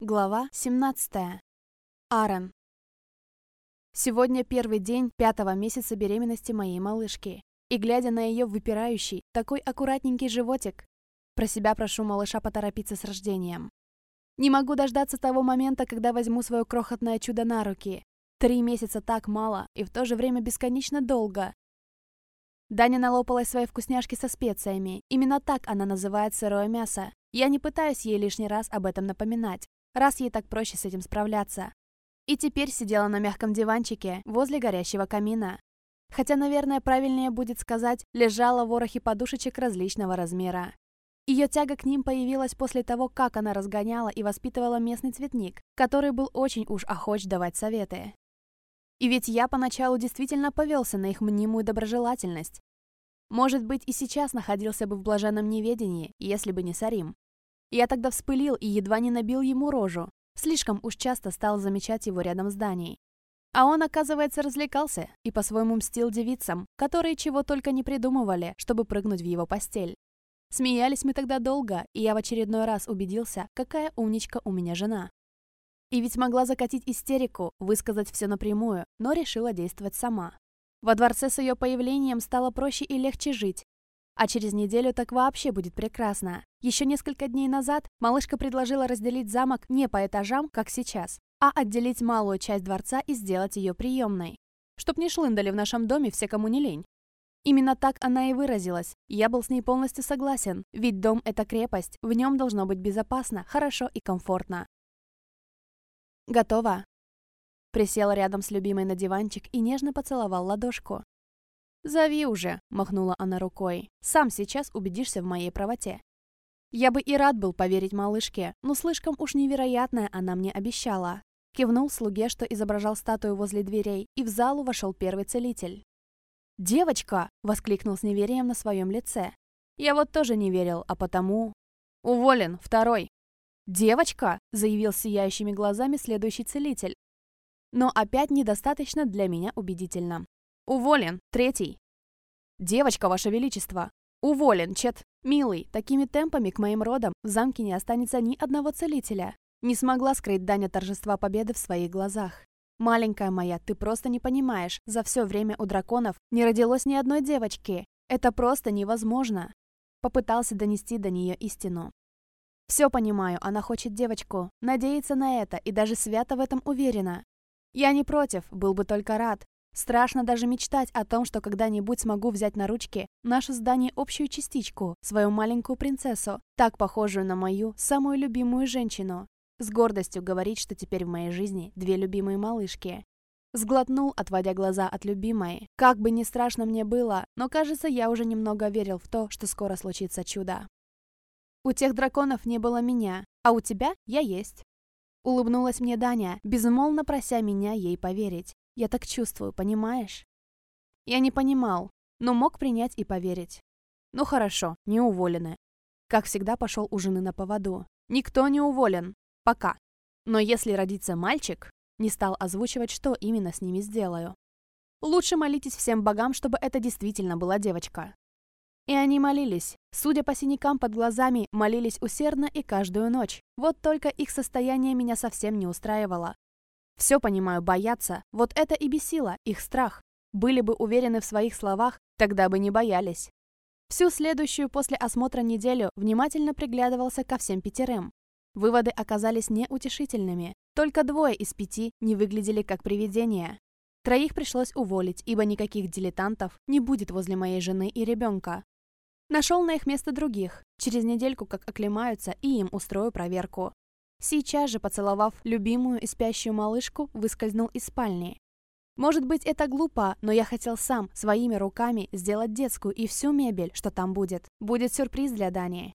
Глава 17. Аарон. Сегодня первый день пятого месяца беременности моей малышки. И глядя на ее выпирающий, такой аккуратненький животик, про себя прошу малыша поторопиться с рождением. Не могу дождаться того момента, когда возьму свое крохотное чудо на руки. Три месяца так мало и в то же время бесконечно долго. Даня налопалась свои вкусняшки со специями. Именно так она называет сырое мясо. Я не пытаюсь ей лишний раз об этом напоминать раз ей так проще с этим справляться. И теперь сидела на мягком диванчике возле горящего камина. Хотя, наверное, правильнее будет сказать, лежала в ворохе подушечек различного размера. Ее тяга к ним появилась после того, как она разгоняла и воспитывала местный цветник, который был очень уж охоч давать советы. И ведь я поначалу действительно повелся на их мнимую доброжелательность. Может быть, и сейчас находился бы в блаженном неведении, если бы не Сарим. Я тогда вспылил и едва не набил ему рожу. Слишком уж часто стал замечать его рядом с Даней. А он, оказывается, развлекался и по-своему мстил девицам, которые чего только не придумывали, чтобы прыгнуть в его постель. Смеялись мы тогда долго, и я в очередной раз убедился, какая умничка у меня жена. И ведь могла закатить истерику, высказать все напрямую, но решила действовать сама. Во дворце с ее появлением стало проще и легче жить, а через неделю так вообще будет прекрасно. Еще несколько дней назад малышка предложила разделить замок не по этажам, как сейчас, а отделить малую часть дворца и сделать ее приемной. Чтоб не шлындали в нашем доме все, кому не лень. Именно так она и выразилась. Я был с ней полностью согласен, ведь дом — это крепость, в нем должно быть безопасно, хорошо и комфортно. «Готово?» Присел рядом с любимой на диванчик и нежно поцеловал ладошку. «Зови уже», — махнула она рукой. «Сам сейчас убедишься в моей правоте». Я бы и рад был поверить малышке, но слишком уж невероятное она мне обещала. Кивнул слуге, что изображал статую возле дверей, и в залу вошел первый целитель. «Девочка!» — воскликнул с неверием на своем лице. Я вот тоже не верил, а потому... «Уволен, второй!» «Девочка!» — заявил сияющими глазами следующий целитель. Но опять недостаточно для меня убедительно. «Уволен! Третий!» «Девочка, ваше величество!» «Уволен, Чет!» «Милый, такими темпами к моим родам в замке не останется ни одного целителя!» Не смогла скрыть Даня торжества победы в своих глазах. «Маленькая моя, ты просто не понимаешь, за все время у драконов не родилось ни одной девочки. Это просто невозможно!» Попытался донести до нее истину. «Все понимаю, она хочет девочку, надеется на это и даже свято в этом уверена. Я не против, был бы только рад, Страшно даже мечтать о том, что когда-нибудь смогу взять на ручки нашу здание общую частичку, свою маленькую принцессу, так похожую на мою самую любимую женщину. С гордостью говорить, что теперь в моей жизни две любимые малышки. Сглотнул, отводя глаза от любимой. Как бы ни страшно мне было, но кажется, я уже немного верил в то, что скоро случится чудо. У тех драконов не было меня, а у тебя я есть. Улыбнулась мне Даня, безмолвно прося меня ей поверить. Я так чувствую, понимаешь? Я не понимал, но мог принять и поверить. Ну хорошо, не уволены. Как всегда пошел у жены на поводу. Никто не уволен. Пока. Но если родится мальчик, не стал озвучивать, что именно с ними сделаю. Лучше молитесь всем богам, чтобы это действительно была девочка. И они молились. Судя по синякам под глазами, молились усердно и каждую ночь. Вот только их состояние меня совсем не устраивало. Все понимаю, боятся. Вот это и бесило, их страх. Были бы уверены в своих словах, тогда бы не боялись. Всю следующую после осмотра неделю внимательно приглядывался ко всем пятерым. Выводы оказались неутешительными. Только двое из пяти не выглядели как привидения. Троих пришлось уволить, ибо никаких дилетантов не будет возле моей жены и ребенка. Нашел на их место других. Через недельку, как оклемаются, и им устрою проверку. Сейчас же, поцеловав любимую и спящую малышку, выскользнул из спальни. Может быть, это глупо, но я хотел сам, своими руками, сделать детскую и всю мебель, что там будет. Будет сюрприз для Дани.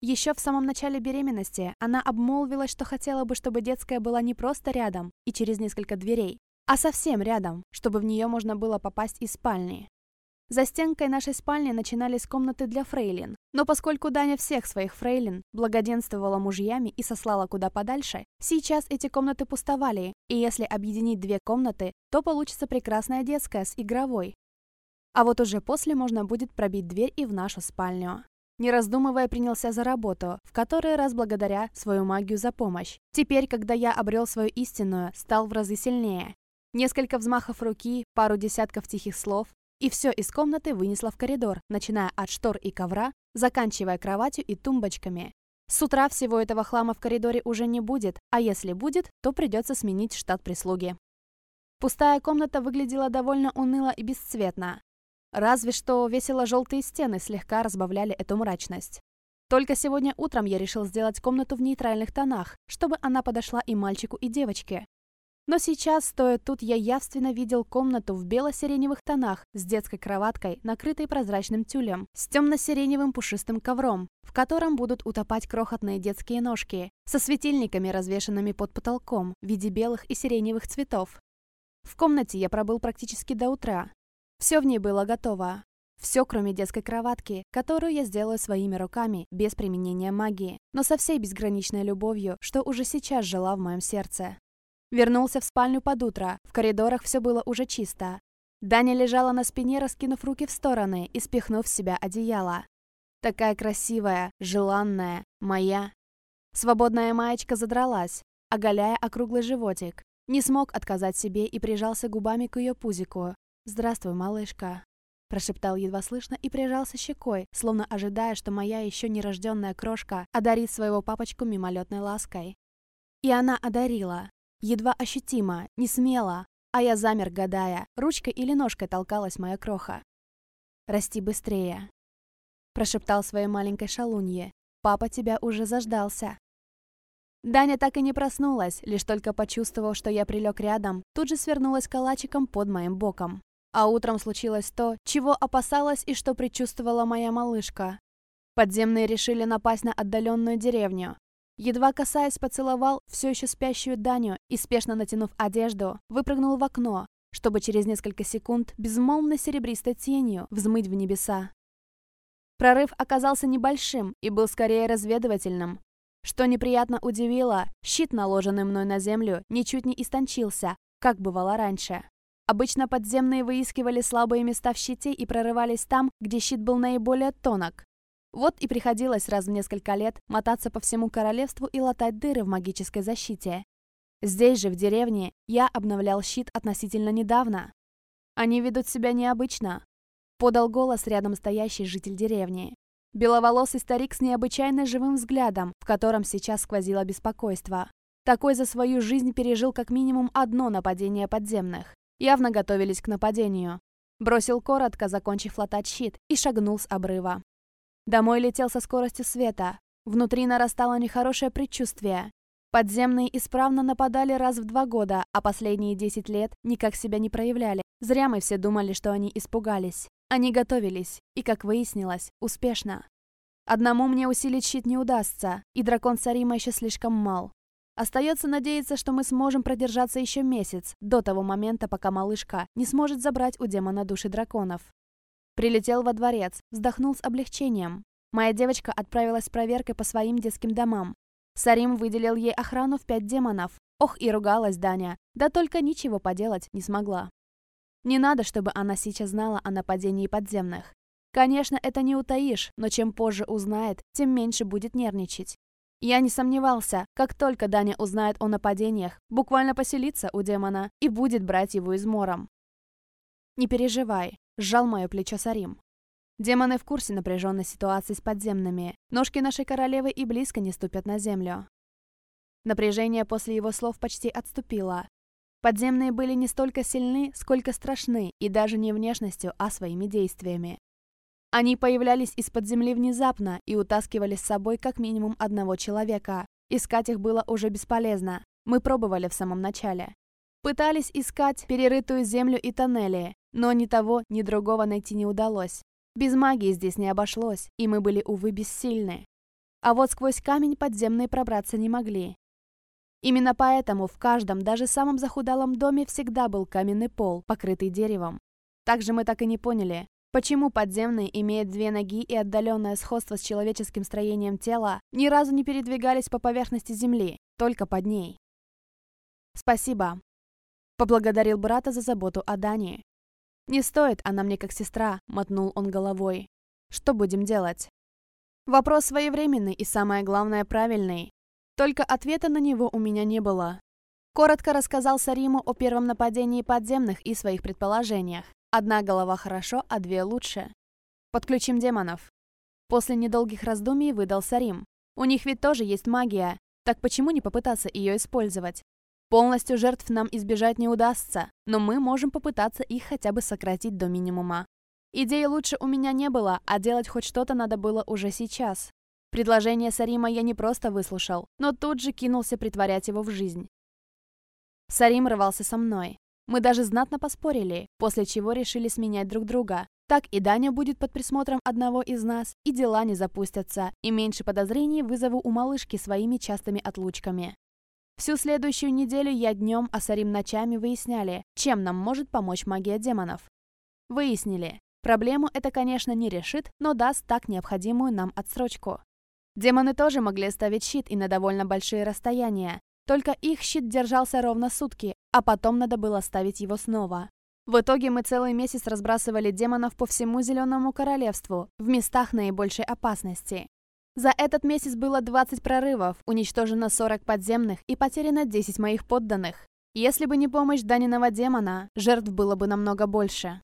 Еще в самом начале беременности она обмолвилась, что хотела бы, чтобы детская была не просто рядом и через несколько дверей, а совсем рядом, чтобы в нее можно было попасть из спальни. За стенкой нашей спальни начинались комнаты для фрейлин, но поскольку Даня всех своих фрейлин благоденствовала мужьями и сослала куда подальше, сейчас эти комнаты пустовали, и если объединить две комнаты, то получится прекрасная детская с игровой. А вот уже после можно будет пробить дверь и в нашу спальню. Не раздумывая, принялся за работу, в который раз благодаря свою магию за помощь. Теперь, когда я обрел свою истинную, стал в разы сильнее. Несколько взмахов руки, пару десятков тихих слов, и все из комнаты вынесла в коридор, начиная от штор и ковра, заканчивая кроватью и тумбочками. С утра всего этого хлама в коридоре уже не будет, а если будет, то придется сменить штат прислуги. Пустая комната выглядела довольно уныло и бесцветно. Разве что весело-желтые стены слегка разбавляли эту мрачность. Только сегодня утром я решил сделать комнату в нейтральных тонах, чтобы она подошла и мальчику, и девочке. Но сейчас, стоя тут, я явственно видел комнату в бело-сиреневых тонах с детской кроваткой, накрытой прозрачным тюлем, с темно-сиреневым пушистым ковром, в котором будут утопать крохотные детские ножки, со светильниками, развешанными под потолком в виде белых и сиреневых цветов. В комнате я пробыл практически до утра. Все в ней было готово. Все, кроме детской кроватки, которую я сделаю своими руками, без применения магии, но со всей безграничной любовью, что уже сейчас жила в моем сердце. Вернулся в спальню под утро. В коридорах все было уже чисто. Даня лежала на спине, раскинув руки в стороны и спихнув в себя одеяло. Такая красивая, желанная, моя. Свободная маечка задралась, оголяя округлый животик. Не смог отказать себе и прижался губами к ее пузику. «Здравствуй, малышка», – прошептал едва слышно и прижался щекой, словно ожидая, что моя еще нерожденная крошка одарит своего папочку мимолетной лаской. И она одарила. Едва ощутимо, не смело, а я замер, гадая, ручкой или ножкой толкалась моя кроха. «Расти быстрее», — прошептал своей маленькой шалунье. «Папа тебя уже заждался». Даня так и не проснулась, лишь только почувствовав, что я прилег рядом, тут же свернулась калачиком под моим боком. А утром случилось то, чего опасалась и что предчувствовала моя малышка. Подземные решили напасть на отдаленную деревню. Едва касаясь, поцеловал все еще спящую Даню и, спешно натянув одежду, выпрыгнул в окно, чтобы через несколько секунд безмолвно серебристой тенью взмыть в небеса. Прорыв оказался небольшим и был скорее разведывательным. Что неприятно удивило, щит, наложенный мной на землю, ничуть не истончился, как бывало раньше. Обычно подземные выискивали слабые места в щите и прорывались там, где щит был наиболее тонок, вот и приходилось раз в несколько лет мотаться по всему королевству и латать дыры в магической защите. Здесь же, в деревне, я обновлял щит относительно недавно. Они ведут себя необычно. Подал голос рядом стоящий житель деревни. Беловолосый старик с необычайно живым взглядом, в котором сейчас сквозило беспокойство. Такой за свою жизнь пережил как минимум одно нападение подземных. Явно готовились к нападению. Бросил коротко, закончив латать щит, и шагнул с обрыва. Домой летел со скоростью света. Внутри нарастало нехорошее предчувствие. Подземные исправно нападали раз в два года, а последние десять лет никак себя не проявляли. Зря мы все думали, что они испугались. Они готовились, и, как выяснилось, успешно. Одному мне усилить щит не удастся, и дракон Сарима еще слишком мал. Остается надеяться, что мы сможем продержаться еще месяц, до того момента, пока малышка не сможет забрать у демона души драконов. Прилетел во дворец, вздохнул с облегчением. Моя девочка отправилась с проверкой по своим детским домам. Сарим выделил ей охрану в пять демонов. Ох, и ругалась Даня, да только ничего поделать не смогла. Не надо, чтобы она сейчас знала о нападении подземных. Конечно, это не утаишь, но чем позже узнает, тем меньше будет нервничать. Я не сомневался, как только Даня узнает о нападениях, буквально поселится у демона и будет брать его измором. «Не переживай», — сжал мое плечо Сарим. Демоны в курсе напряженной ситуации с подземными. Ножки нашей королевы и близко не ступят на землю. Напряжение после его слов почти отступило. Подземные были не столько сильны, сколько страшны, и даже не внешностью, а своими действиями. Они появлялись из-под земли внезапно и утаскивали с собой как минимум одного человека. Искать их было уже бесполезно. Мы пробовали в самом начале. Пытались искать перерытую землю и тоннели, но ни того, ни другого найти не удалось. Без магии здесь не обошлось, и мы были, увы, бессильны. А вот сквозь камень подземные пробраться не могли. Именно поэтому в каждом, даже самом захудалом доме всегда был каменный пол, покрытый деревом. Также мы так и не поняли, почему подземные, имея две ноги и отдаленное сходство с человеческим строением тела, ни разу не передвигались по поверхности земли, только под ней. «Спасибо», — поблагодарил брата за заботу о Дании. «Не стоит, она мне как сестра», — мотнул он головой. «Что будем делать?» Вопрос своевременный и, самое главное, правильный. Только ответа на него у меня не было. Коротко рассказал Сариму о первом нападении подземных и своих предположениях. Одна голова хорошо, а две лучше. Подключим демонов. После недолгих раздумий выдал Сарим. У них ведь тоже есть магия, так почему не попытаться ее использовать? Полностью жертв нам избежать не удастся, но мы можем попытаться их хотя бы сократить до минимума. Идеи лучше у меня не было, а делать хоть что-то надо было уже сейчас. Предложение Сарима я не просто выслушал, но тут же кинулся притворять его в жизнь. Сарим рвался со мной. Мы даже знатно поспорили, после чего решили сменять друг друга. Так и Даня будет под присмотром одного из нас, и дела не запустятся, и меньше подозрений вызову у малышки своими частыми отлучками. Всю следующую неделю я днем, а Сарим ночами выясняли, чем нам может помочь магия демонов. Выяснили. Проблему это, конечно, не решит, но даст так необходимую нам отсрочку. Демоны тоже могли ставить щит и на довольно большие расстояния, только их щит держался ровно сутки, а потом надо было ставить его снова. В итоге мы целый месяц разбрасывали демонов по всему Зеленому Королевству, в местах наибольшей опасности. За этот месяц было 20 прорывов, уничтожено 40 подземных и потеряно 10 моих подданных. Если бы не помощь Даниного демона, жертв было бы намного больше.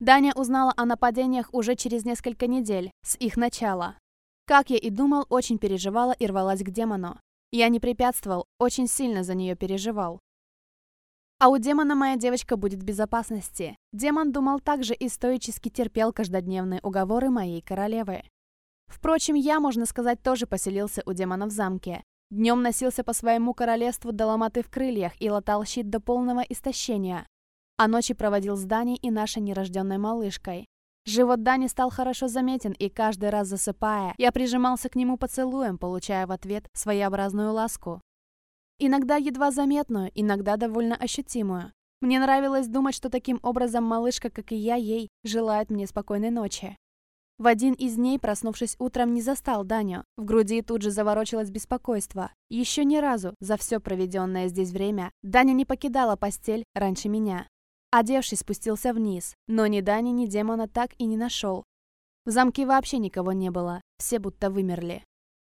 Даня узнала о нападениях уже через несколько недель, с их начала. Как я и думал, очень переживала и рвалась к демону. Я не препятствовал, очень сильно за нее переживал. А у демона моя девочка будет в безопасности. Демон думал так же и стоически терпел каждодневные уговоры моей королевы. Впрочем, я, можно сказать, тоже поселился у демона в замке. Днем носился по своему королевству до ломоты в крыльях и латал щит до полного истощения. А ночи проводил с Даней и нашей нерожденной малышкой. Живот Дани стал хорошо заметен, и каждый раз засыпая, я прижимался к нему поцелуем, получая в ответ своеобразную ласку. Иногда едва заметную, иногда довольно ощутимую. Мне нравилось думать, что таким образом малышка, как и я, ей желает мне спокойной ночи. В один из дней, проснувшись утром, не застал Даню. В груди тут же заворочилось беспокойство. Еще ни разу за все проведенное здесь время Даня не покидала постель раньше меня. Одевшись, спустился вниз, но ни Дани, ни демона так и не нашел. В замке вообще никого не было, все будто вымерли.